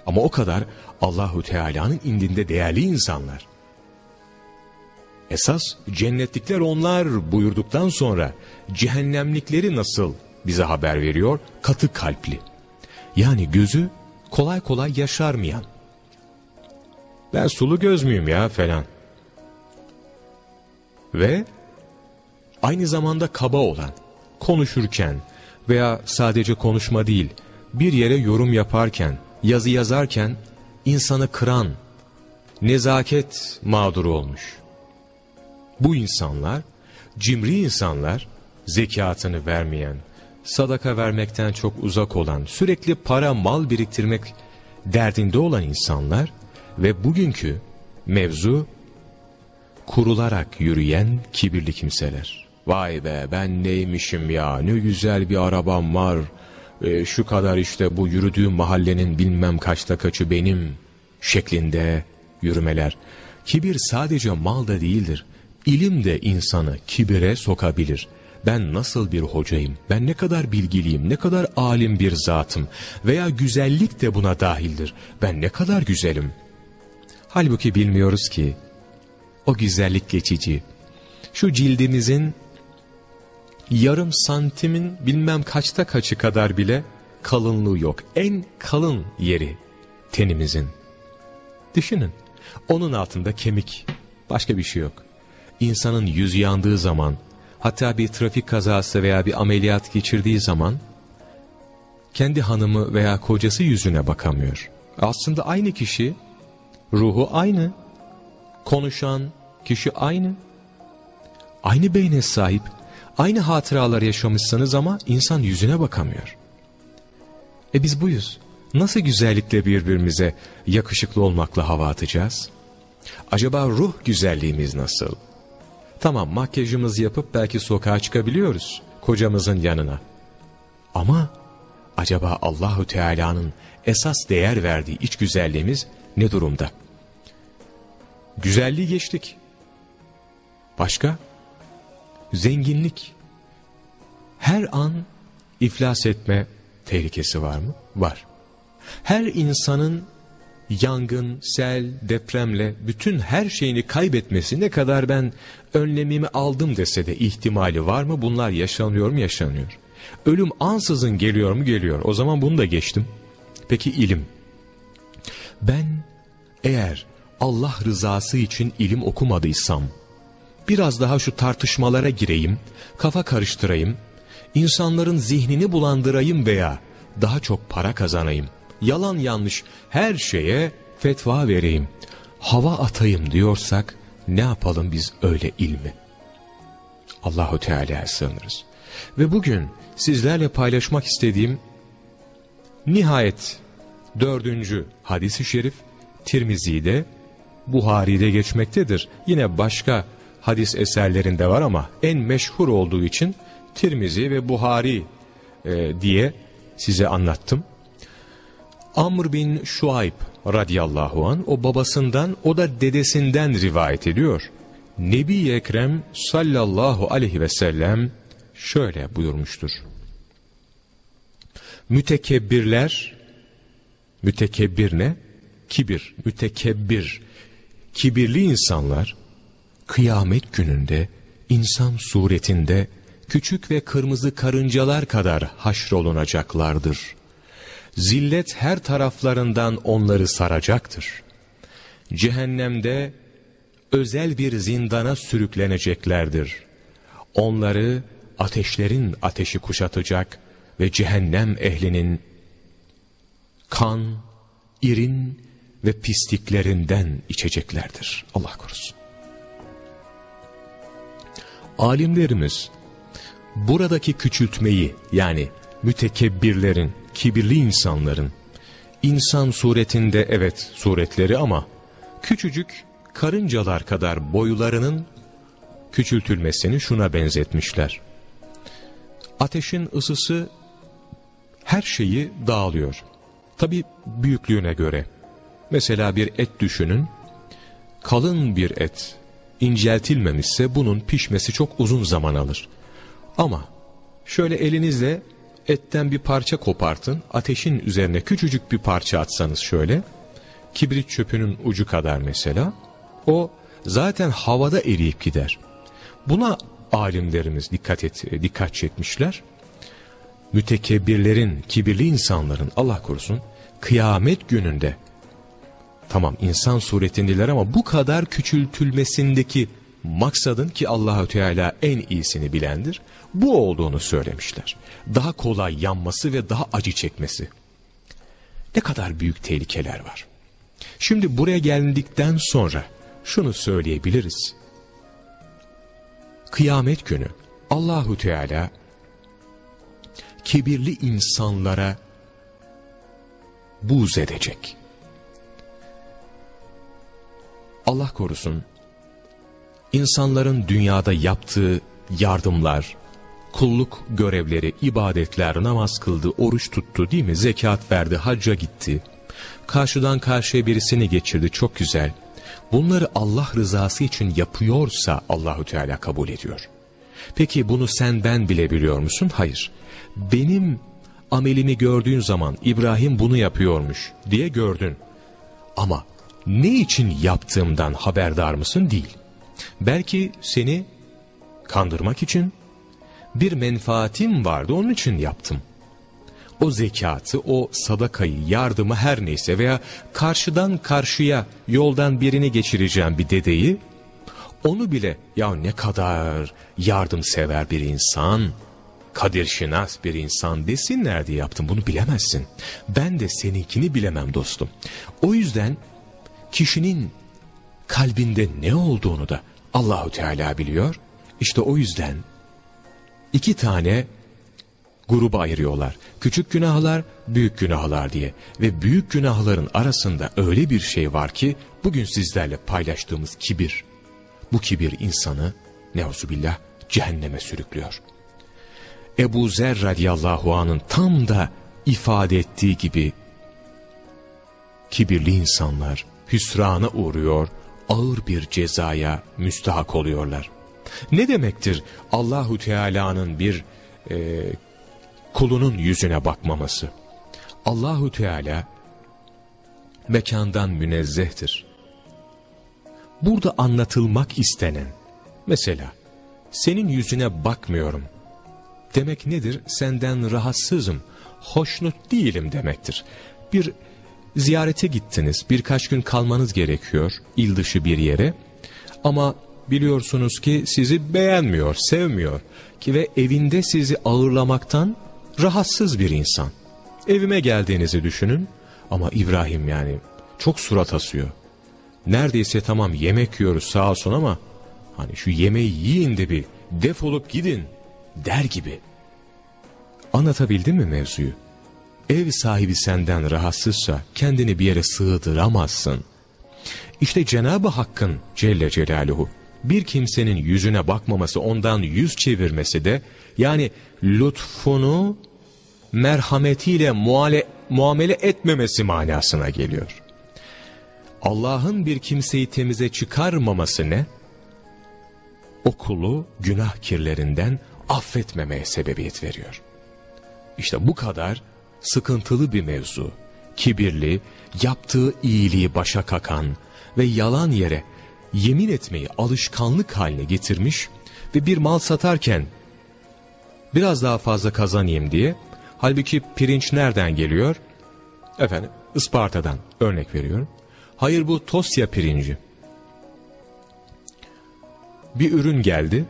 Ama o kadar Allahu Teala'nın indinde değerli insanlar. Esas cennetlikler onlar buyurduktan sonra cehennemlikleri nasıl bize haber veriyor? Katı kalpli. Yani gözü kolay kolay yaşarmayan. Ben sulu göz müyüm ya falan. Ve aynı zamanda kaba olan, konuşurken veya sadece konuşma değil, bir yere yorum yaparken, yazı yazarken insanı kıran, nezaket mağduru olmuş. Bu insanlar, cimri insanlar, zekatını vermeyen, sadaka vermekten çok uzak olan, sürekli para mal biriktirmek derdinde olan insanlar ve bugünkü mevzu kurularak yürüyen kibirli kimseler. Vay be ben neymişim ya ne güzel bir arabam var, e, şu kadar işte bu yürüdüğüm mahallenin bilmem kaçta kaçı benim şeklinde yürümeler. Kibir sadece malda değildir. İlim de insanı kibire sokabilir ben nasıl bir hocayım, ben ne kadar bilgiliyim, ne kadar alim bir zatım veya güzellik de buna dahildir. Ben ne kadar güzelim. Halbuki bilmiyoruz ki o güzellik geçici. Şu cildimizin yarım santimin bilmem kaçta kaçı kadar bile kalınlığı yok. En kalın yeri tenimizin. Düşünün onun altında kemik başka bir şey yok. İnsanın yüzü yandığı zaman Hatta bir trafik kazası veya bir ameliyat geçirdiği zaman kendi hanımı veya kocası yüzüne bakamıyor. Aslında aynı kişi, ruhu aynı, konuşan kişi aynı, aynı beyne sahip, aynı hatıralar yaşamışsınız ama insan yüzüne bakamıyor. E biz buyuz. Nasıl güzellikle birbirimize yakışıklı olmakla hava atacağız? Acaba ruh güzelliğimiz nasıl? Tamam makyajımızı yapıp belki sokağa çıkabiliyoruz kocamızın yanına. Ama acaba Allahu Teala'nın esas değer verdiği iç güzelliğimiz ne durumda? Güzelliği geçtik. Başka? Zenginlik. Her an iflas etme tehlikesi var mı? Var. Her insanın yangın, sel, depremle bütün her şeyini kaybetmesi ne kadar ben önlemimi aldım dese de ihtimali var mı? Bunlar yaşanıyor mu? Yaşanıyor. Ölüm ansızın geliyor mu? Geliyor. O zaman bunu da geçtim. Peki ilim. Ben eğer Allah rızası için ilim okumadıysam, biraz daha şu tartışmalara gireyim, kafa karıştırayım, insanların zihnini bulandırayım veya daha çok para kazanayım, yalan yanlış her şeye fetva vereyim, hava atayım diyorsak, ne yapalım biz öyle ilmi? Allahu Teala'ya sığınırız. Ve bugün sizlerle paylaşmak istediğim nihayet dördüncü hadisi şerif Tirmizi'de Buhari'de geçmektedir. Yine başka hadis eserlerinde var ama en meşhur olduğu için Tirmizi ve Buhari e, diye size anlattım. Amr bin Şuayb radiyallahu an o babasından o da dedesinden rivayet ediyor. Nebi Ekrem sallallahu aleyhi ve sellem şöyle buyurmuştur. Mütekebbirler, mütekebbir ne? Kibir, mütekebbir, kibirli insanlar kıyamet gününde insan suretinde küçük ve kırmızı karıncalar kadar haşrolunacaklardır. Zillet her taraflarından onları saracaktır. Cehennemde özel bir zindana sürükleneceklerdir. Onları ateşlerin ateşi kuşatacak ve cehennem ehlinin kan, irin ve pisliklerinden içeceklerdir. Allah korusun. Alimlerimiz buradaki küçültmeyi yani mütekebbirlerin, kibirli insanların insan suretinde evet suretleri ama küçücük karıncalar kadar boylarının küçültülmesini şuna benzetmişler. Ateşin ısısı her şeyi dağılıyor. Tabi büyüklüğüne göre. Mesela bir et düşünün. Kalın bir et inceltilmemişse bunun pişmesi çok uzun zaman alır. Ama şöyle elinizle etten bir parça kopartın, ateşin üzerine küçücük bir parça atsanız şöyle, kibrit çöpünün ucu kadar mesela, o zaten havada eriyip gider. Buna alimlerimiz dikkat et, dikkat çekmişler. Mütekebbirlerin, kibirli insanların Allah korusun kıyamet gününde tamam insan suretindeler ama bu kadar küçültülmesindeki maksadın ki Allahü Teala en iyisini bilendir. Bu olduğunu söylemişler. Daha kolay yanması ve daha acı çekmesi. Ne kadar büyük tehlikeler var. Şimdi buraya geldikten sonra şunu söyleyebiliriz. Kıyamet günü Allahu Teala kibirli insanlara buz edecek. Allah korusun, insanların dünyada yaptığı yardımlar, kulluk görevleri, ibadetler, namaz kıldı, oruç tuttu değil mi? Zekat verdi, hacca gitti. Karşıdan karşıya birisini geçirdi, çok güzel. Bunları Allah rızası için yapıyorsa Allahü Teala kabul ediyor. Peki bunu sen ben bile biliyor musun? Hayır. Benim amelimi gördüğün zaman İbrahim bunu yapıyormuş diye gördün. Ama ne için yaptığımdan haberdar mısın? Değil. Belki seni kandırmak için bir menfaatim vardı onun için yaptım. O zekatı, o sadakayı, yardımı her neyse veya karşıdan karşıya yoldan birini geçireceğim bir dedeyi onu bile ya ne kadar yardımsever bir insan, kadir şinas bir insan desinler diye yaptım bunu bilemezsin. Ben de seninkini bilemem dostum. O yüzden kişinin kalbinde ne olduğunu da Allahu Teala biliyor. İşte o yüzden iki tane gruba ayırıyorlar. Küçük günahlar, büyük günahlar diye. Ve büyük günahların arasında öyle bir şey var ki bugün sizlerle paylaştığımız kibir. Bu kibir insanı neuzubillah cehenneme sürüklüyor. Ebu Zer radiyallahu anın tam da ifade ettiği gibi kibirli insanlar hüsrana uğruyor, ağır bir cezaya müstahak oluyorlar. Ne demektir Allahu Teala'nın bir e, kulunun yüzüne bakmaması? Allahu Teala mekandan münezzehtir. Burada anlatılmak istenen, mesela senin yüzüne bakmıyorum demek nedir? Senden rahatsızım, hoşnut değilim demektir. Bir ziyarete gittiniz, birkaç gün kalmanız gerekiyor il dışı bir yere ama biliyorsunuz ki sizi beğenmiyor, sevmiyor ki ve evinde sizi ağırlamaktan rahatsız bir insan. Evime geldiğinizi düşünün ama İbrahim yani çok surat asıyor. Neredeyse tamam yemek yiyoruz sağ olsun ama hani şu yemeği yiyin de bir defolup gidin der gibi. Anlatabildim mi mevzuyu? Ev sahibi senden rahatsızsa kendini bir yere sığdıramazsın. İşte Cenab-ı Hakk'ın Celle Celaluhu bir kimsenin yüzüne bakmaması ondan yüz çevirmesi de yani lütfunu merhametiyle muale, muamele etmemesi manasına geliyor. Allah'ın bir kimseyi temize çıkarmaması ne? O kulu günah kirlerinden affetmemeye sebebiyet veriyor. İşte bu kadar sıkıntılı bir mevzu. Kibirli, yaptığı iyiliği başa kakan ve yalan yere yemin etmeyi alışkanlık haline getirmiş ve bir mal satarken Biraz daha fazla kazanayım diye. Halbuki pirinç nereden geliyor? Efendim Isparta'dan örnek veriyorum. Hayır bu Tosya pirinci. Bir ürün geldi.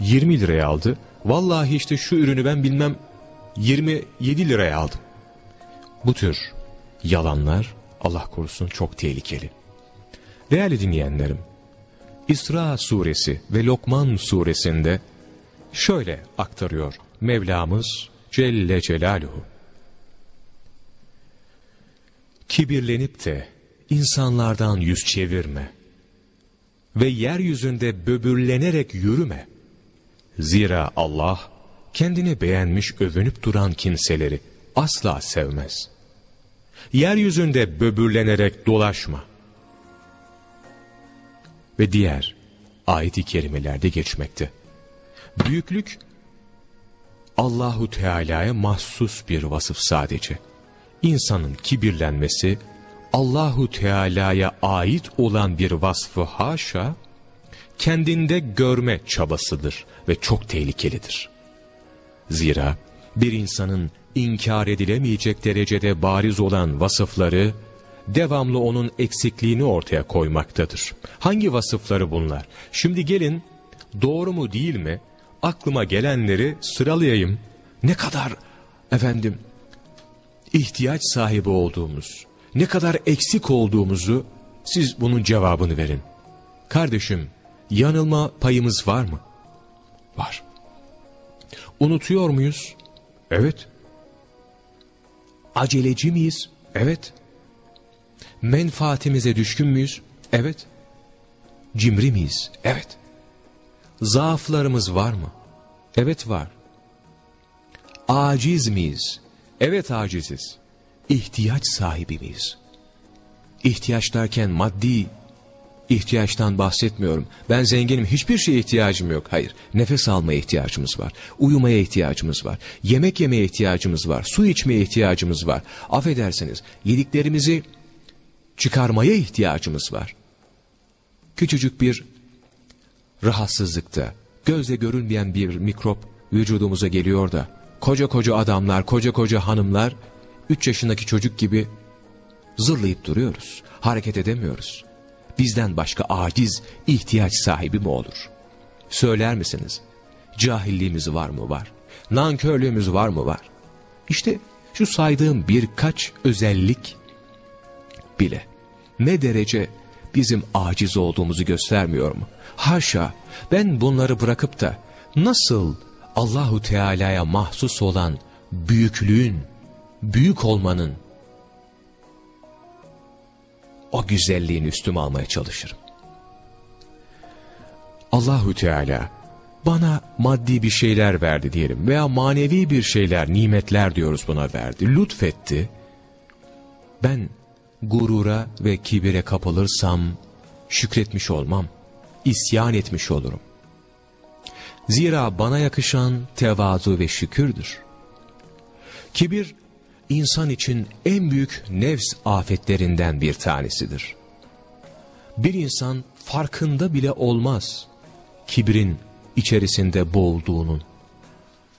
20 liraya aldı. Vallahi işte şu ürünü ben bilmem 27 liraya aldım. Bu tür yalanlar Allah korusun çok tehlikeli. Değerli dinleyenlerim, İsra suresi ve Lokman suresinde şöyle aktarıyor Mevlamız Celle Celaluhu. Kibirlenip de insanlardan yüz çevirme ve yeryüzünde böbürlenerek yürüme. Zira Allah kendini beğenmiş övünüp duran kimseleri asla sevmez. Yeryüzünde böbürlenerek dolaşma. Ve diğer ayet-i kerimelerde geçmekte. Büyüklük Allahu Teala'ya mahsus bir vasıf sadece. İnsanın kibirlenmesi Allahu Teala'ya ait olan bir vasfı haşa kendinde görme çabasıdır ve çok tehlikelidir. Zira bir insanın inkar edilemeyecek derecede bariz olan vasıfları devamlı onun eksikliğini ortaya koymaktadır. Hangi vasıfları bunlar? Şimdi gelin doğru mu değil mi aklıma gelenleri sıralayayım. Ne kadar efendim ihtiyaç sahibi olduğumuz, ne kadar eksik olduğumuzu siz bunun cevabını verin. Kardeşim, yanılma payımız var mı? Var. Unutuyor muyuz? Evet. Aceleci miyiz? Evet. Menfaatimize düşkün müyüz? Evet. Cimri miyiz? Evet. Zaaflarımız var mı? Evet var. Aciz miyiz? Evet aciziz. İhtiyaç sahibi miyiz? İhtiyaç derken maddi ihtiyaçtan bahsetmiyorum. Ben zenginim hiçbir şeye ihtiyacım yok. Hayır nefes almaya ihtiyacımız var. Uyumaya ihtiyacımız var. Yemek yemeye ihtiyacımız var. Su içmeye ihtiyacımız var. Affedersiniz yediklerimizi çıkarmaya ihtiyacımız var. Küçücük bir rahatsızlıkta gözle görünmeyen bir mikrop vücudumuza geliyor da koca koca adamlar, koca koca hanımlar 3 yaşındaki çocuk gibi zırlayıp duruyoruz. Hareket edemiyoruz. Bizden başka aciz, ihtiyaç sahibi mi olur? Söyler misiniz? Cahilliğimiz var mı? Var. Nankörlüğümüz var mı? Var. İşte şu saydığım birkaç özellik bile ne derece bizim aciz olduğumuzu göstermiyor mu? Haşa ben bunları bırakıp da nasıl Allahu Teala'ya mahsus olan büyüklüğün, büyük olmanın o güzelliğin üstüme almaya çalışırım. Allahu Teala bana maddi bir şeyler verdi diyelim veya manevi bir şeyler, nimetler diyoruz buna verdi, lütfetti. Ben gurura ve kibire kapılırsam şükretmiş olmam, isyan etmiş olurum. Zira bana yakışan tevazu ve şükürdür. Kibir, insan için en büyük nefs afetlerinden bir tanesidir. Bir insan farkında bile olmaz kibrin içerisinde boğulduğunun.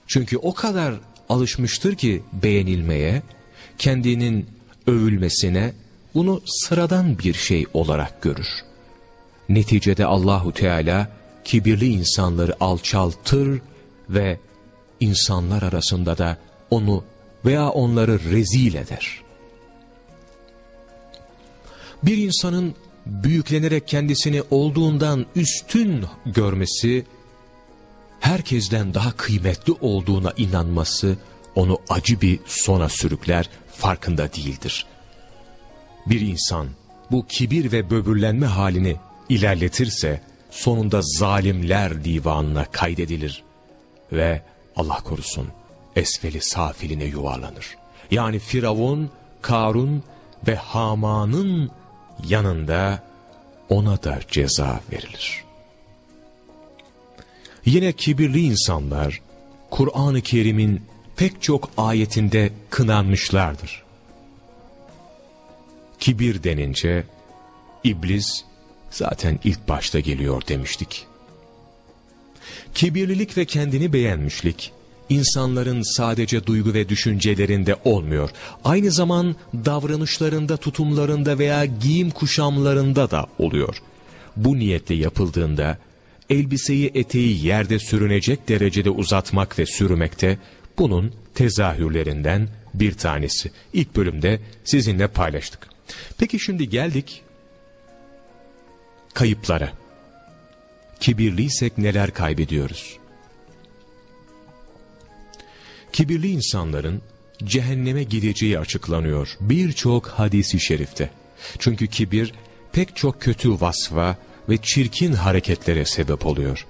Çünkü o kadar alışmıştır ki beğenilmeye, kendinin övülmesine bunu sıradan bir şey olarak görür. Neticede Allahu Teala kibirli insanları alçaltır ve insanlar arasında da onu veya onları rezil eder. Bir insanın büyüklenerek kendisini olduğundan üstün görmesi, herkesten daha kıymetli olduğuna inanması, onu acı bir sona sürükler, farkında değildir. Bir insan bu kibir ve böbürlenme halini ilerletirse, sonunda zalimler divanına kaydedilir ve Allah korusun esfeli safiline yuvarlanır. Yani Firavun, Karun ve Haman'ın yanında ona da ceza verilir. Yine kibirli insanlar Kur'an-ı Kerim'in pek çok ayetinde kınanmışlardır. Kibir denince iblis zaten ilk başta geliyor demiştik. Kibirlilik ve kendini beğenmişlik insanların sadece duygu ve düşüncelerinde olmuyor. Aynı zaman davranışlarında, tutumlarında veya giyim kuşamlarında da oluyor. Bu niyetle yapıldığında elbiseyi eteği yerde sürünecek derecede uzatmak ve sürmekte bunun tezahürlerinden bir tanesi. İlk bölümde sizinle paylaştık. Peki şimdi geldik kayıplara. Kibirliysek neler kaybediyoruz? Kibirli insanların cehenneme gideceği açıklanıyor birçok hadisi şerifte. Çünkü kibir pek çok kötü vasfa ve çirkin hareketlere sebep oluyor.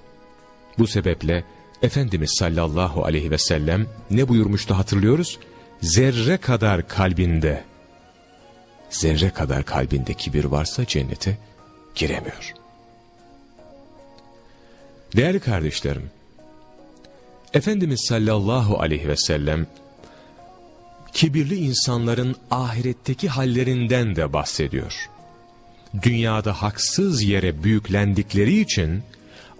Bu sebeple Efendimiz sallallahu aleyhi ve sellem ne buyurmuştu hatırlıyoruz? Zerre kadar kalbinde, zerre kadar kalbinde kibir varsa cennete giremiyor. Değerli kardeşlerim, Efendimiz sallallahu aleyhi ve sellem, kibirli insanların ahiretteki hallerinden de bahsediyor. Dünyada haksız yere büyüklendikleri için,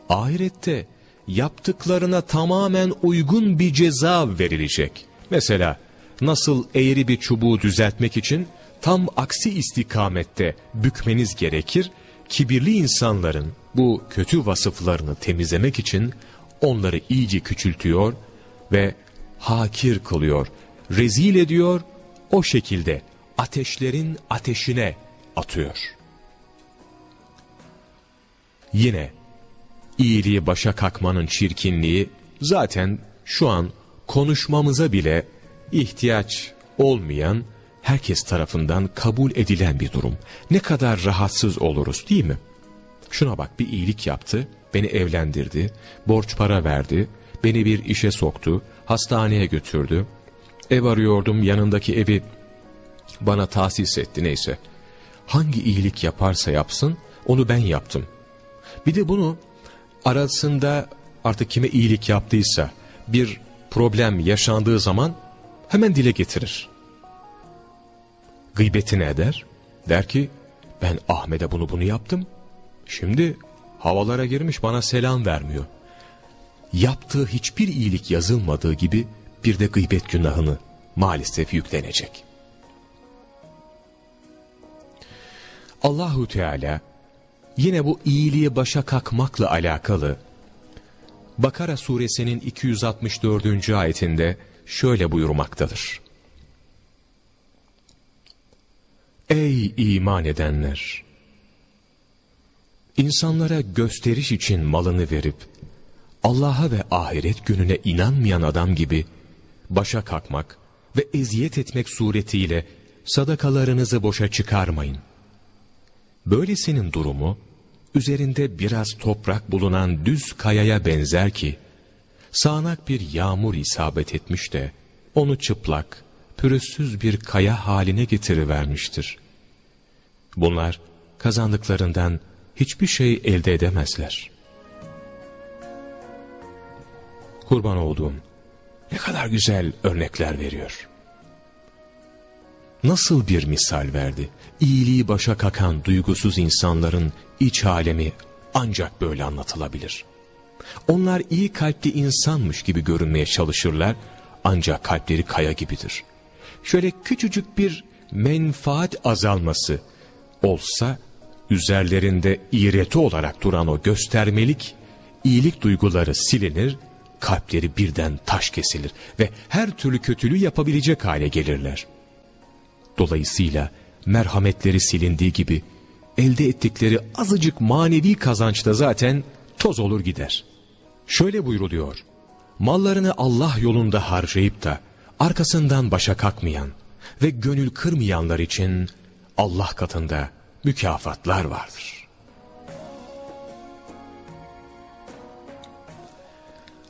ahirette yaptıklarına tamamen uygun bir ceza verilecek. Mesela nasıl eğri bir çubuğu düzeltmek için tam aksi istikamette bükmeniz gerekir, kibirli insanların bu kötü vasıflarını temizlemek için onları iyice küçültüyor ve hakir kılıyor, rezil ediyor, o şekilde ateşlerin ateşine atıyor. Yine iyiliği başa kakmanın çirkinliği zaten şu an konuşmamıza bile ihtiyaç olmayan, herkes tarafından kabul edilen bir durum. Ne kadar rahatsız oluruz değil mi? Şuna bak bir iyilik yaptı, beni evlendirdi, borç para verdi, beni bir işe soktu, hastaneye götürdü. Ev arıyordum yanındaki evi bana tahsis etti neyse. Hangi iyilik yaparsa yapsın onu ben yaptım. Bir de bunu arasında artık kime iyilik yaptıysa bir problem yaşandığı zaman hemen dile getirir. Gıybetini eder. Der ki ben Ahmet'e bunu bunu yaptım. Şimdi havalara girmiş bana selam vermiyor. Yaptığı hiçbir iyilik yazılmadığı gibi bir de gıybet günahını maalesef yüklenecek. Allahu Teala yine bu iyiliği başa kalkmakla alakalı Bakara suresinin 264. ayetinde şöyle buyurmaktadır. Ey iman edenler! İnsanlara gösteriş için malını verip, Allah'a ve ahiret gününe inanmayan adam gibi başa kalkmak ve eziyet etmek suretiyle sadakalarınızı boşa çıkarmayın. Böylesinin durumu, üzerinde biraz toprak bulunan düz kayaya benzer ki, sağanak bir yağmur isabet etmiş de, onu çıplak, pürüzsüz bir kaya haline getirivermiştir. Bunlar, kazandıklarından hiçbir şey elde edemezler. Kurban olduğum, ne kadar güzel örnekler veriyor. Nasıl bir misal verdi? İyiliği başa kakan duygusuz insanların iç alemi ancak böyle anlatılabilir. Onlar iyi kalpli insanmış gibi görünmeye çalışırlar ancak kalpleri kaya gibidir. Şöyle küçücük bir menfaat azalması olsa üzerlerinde iğreti olarak duran o göstermelik iyilik duyguları silinir, kalpleri birden taş kesilir ve her türlü kötülüğü yapabilecek hale gelirler. Dolayısıyla merhametleri silindiği gibi elde ettikleri azıcık manevi kazançta zaten toz olur gider. Şöyle buyruluyor, mallarını Allah yolunda harcayıp da arkasından başa kalkmayan ve gönül kırmayanlar için Allah katında mükafatlar vardır.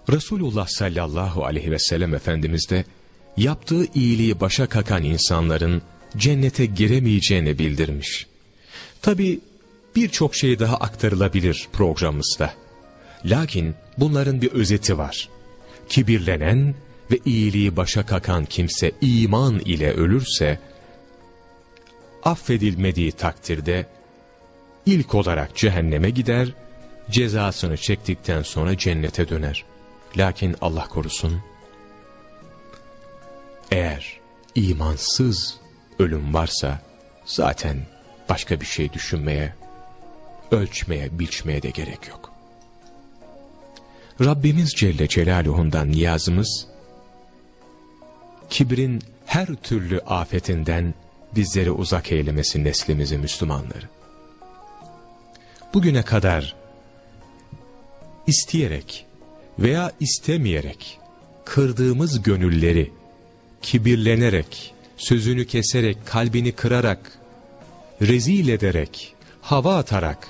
Resulullah sallallahu aleyhi ve sellem Efendimiz de yaptığı iyiliği başa kakan insanların cennete giremeyeceğini bildirmiş. Tabi birçok şey daha aktarılabilir programımızda. Lakin bunların bir özeti var. Kibirlenen ve iyiliği başa kakan kimse iman ile ölürse, affedilmediği takdirde ilk olarak cehenneme gider, cezasını çektikten sonra cennete döner. Lakin Allah korusun, Eğer imansız ölüm varsa zaten başka bir şey düşünmeye, ölçmeye, biçmeye de gerek yok. Rabbimiz Celle Celaluhu'ndan niyazımız, kibrin her türlü afetinden bizleri uzak eylemesi neslimizi Müslümanları. Bugüne kadar isteyerek veya istemeyerek kırdığımız gönülleri kibirlenerek, sözünü keserek, kalbini kırarak, rezil ederek, hava atarak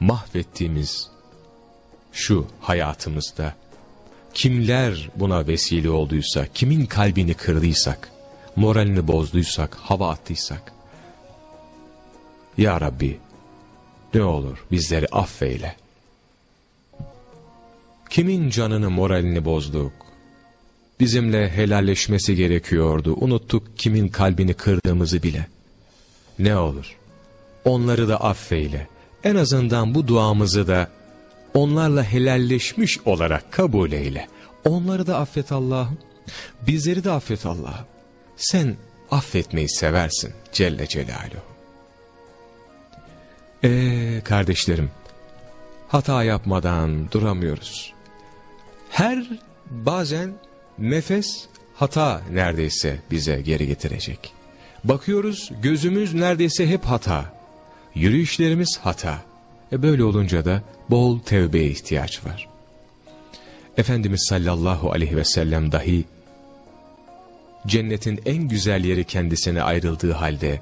mahvettiğimiz şu hayatımızda kimler buna vesile olduysa, kimin kalbini kırdıysak, moralini bozduysak, hava attıysak, Ya Rabbi ne olur bizleri affeyle. Kimin canını moralini bozduk, bizimle helalleşmesi gerekiyordu, unuttuk kimin kalbini kırdığımızı bile. Ne olur, onları da affeyle, en azından bu duamızı da onlarla helalleşmiş olarak kabul eyle. Onları da affet Allah'ım. Bizleri de affet Allah'ım. Sen affetmeyi seversin Celle Celaluhu. Eee kardeşlerim, hata yapmadan duramıyoruz. Her bazen nefes hata neredeyse bize geri getirecek. Bakıyoruz gözümüz neredeyse hep hata. Yürüyüşlerimiz hata. E böyle olunca da bol tevbeye ihtiyaç var. Efendimiz sallallahu aleyhi ve sellem dahi cennetin en güzel yeri kendisine ayrıldığı halde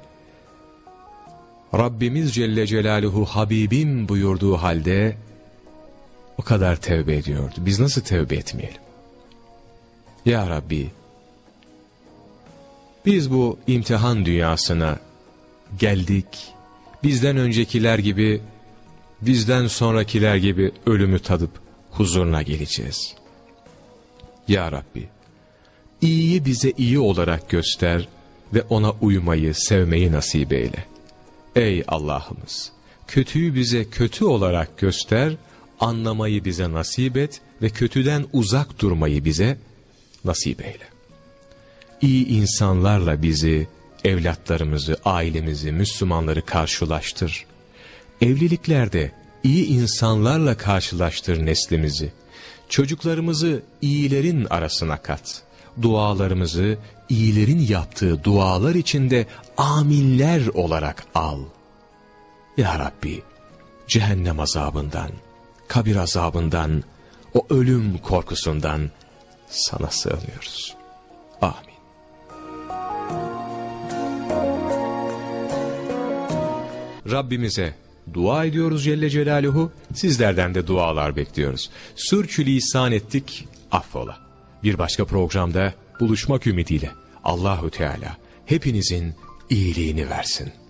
Rabbimiz Celle Celaluhu Habibim buyurduğu halde o kadar tevbe ediyordu. Biz nasıl tevbe etmeyelim? Ya Rabbi biz bu imtihan dünyasına geldik. Bizden öncekiler gibi, bizden sonrakiler gibi ölümü tadıp huzuruna geleceğiz. Ya Rabbi, iyiyi bize iyi olarak göster ve ona uymayı, sevmeyi nasip eyle. Ey Allah'ımız, kötüyü bize kötü olarak göster, anlamayı bize nasip et ve kötüden uzak durmayı bize nasip eyle. İyi insanlarla bizi, evlatlarımızı, ailemizi, Müslümanları karşılaştır. Evliliklerde iyi insanlarla karşılaştır neslimizi. Çocuklarımızı iyilerin arasına kat. Dualarımızı iyilerin yaptığı dualar içinde aminler olarak al. Ya Rabbi, cehennem azabından, kabir azabından, o ölüm korkusundan sana sığınıyoruz. Amin. Rabbimize dua ediyoruz Celle Celaluhu. Sizlerden de dualar bekliyoruz. Sürçülisan ettik, affola. Bir başka programda buluşmak ümidiyle Allahü Teala hepinizin iyiliğini versin.